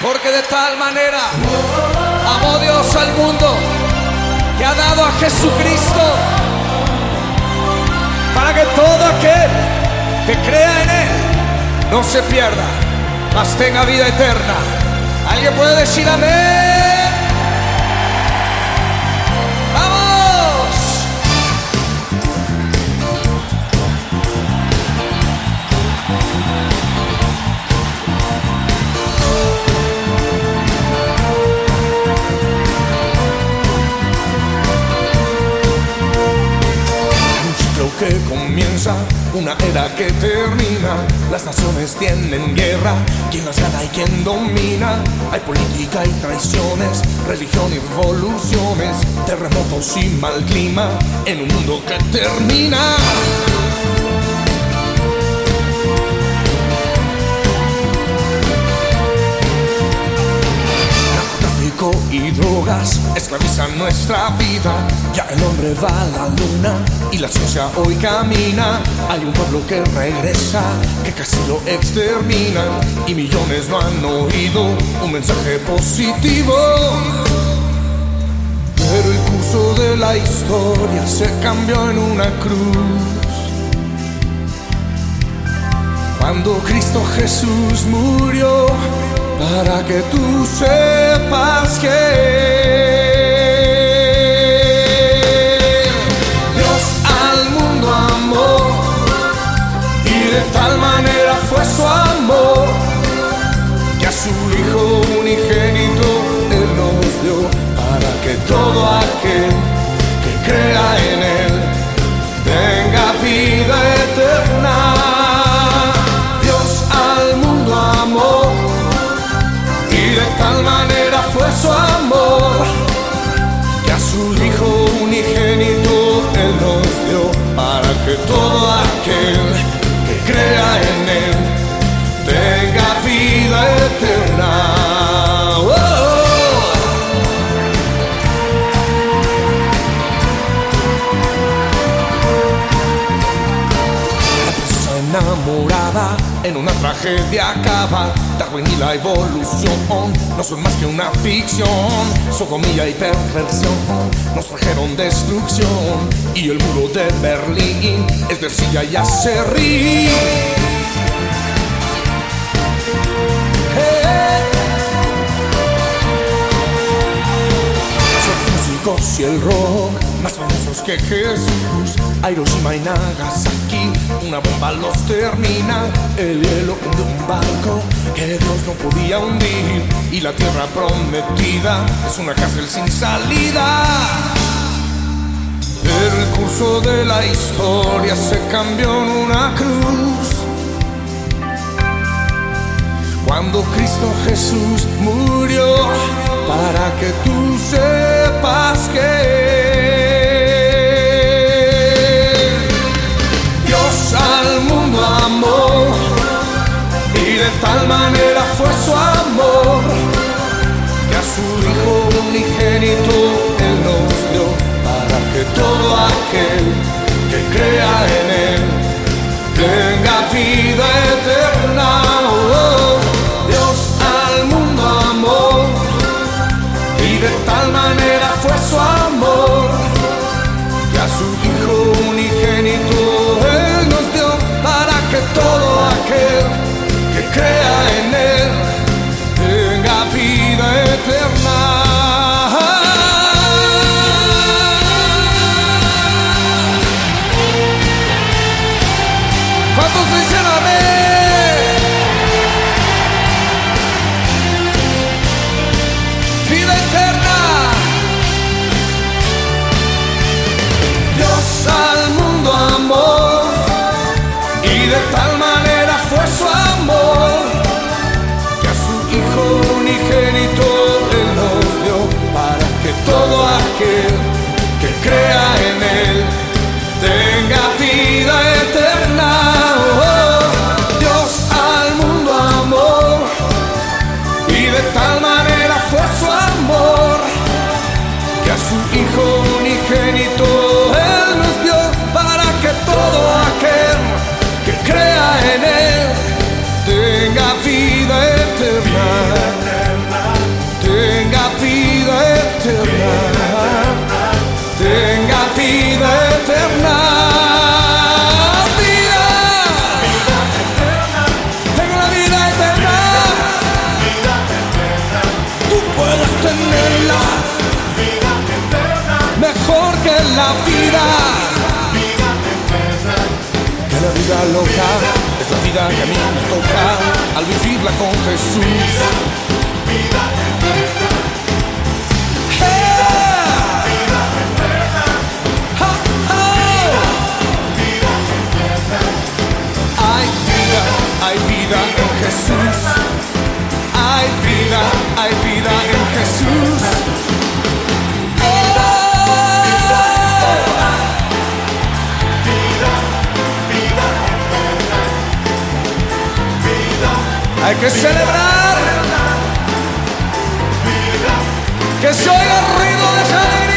Porque de tal manera amó Dios al mundo que ha dado a Jesucristo para que todo aquel que crea en Él no se pierda, mas tenga vida eterna. ¿Alguien puede decir amén? Una era que termina. Las naciones tienen guerra, quién las gana y quién domina. Hay política y traiciones, religión y revoluciones, terremotos y mal clima en un mundo que termina. Drogas esclavizan nuestra vida. Ya el hombre va a la luna y la ciencia hoy camina. Hay un pueblo que regresa, que casi lo exterminan. Y millones no han oído un mensaje positivo. Pero el curso de la historia se cambió en una cruz. Cuando Cristo Jesús murió para que tú sepas que que todo enamorada en una tragedia acaba. Darwin y la evolución no son más que una ficción. Socomilla y perversión nos trajeron destrucción. Y el muro de Berlín es de silla y acerrín. Son músicos y el rock más famosos que Jesús. Hiroshima y Nagasaki, una bomba los termina. El hielo de un barco que Dios no podía hundir. Y la tierra prometida es una cárcel sin salida. El curso de la historia se cambió en una cruz. Cuando Cristo Jesús murió para que tú sepas que aquel que crea en Él tal manera. mejor que la vida. Que la vida loca es la vida que a mí me toca al vivirla con Jesús. Hay que celebrar. Que se oiga el ruido de esa alegría.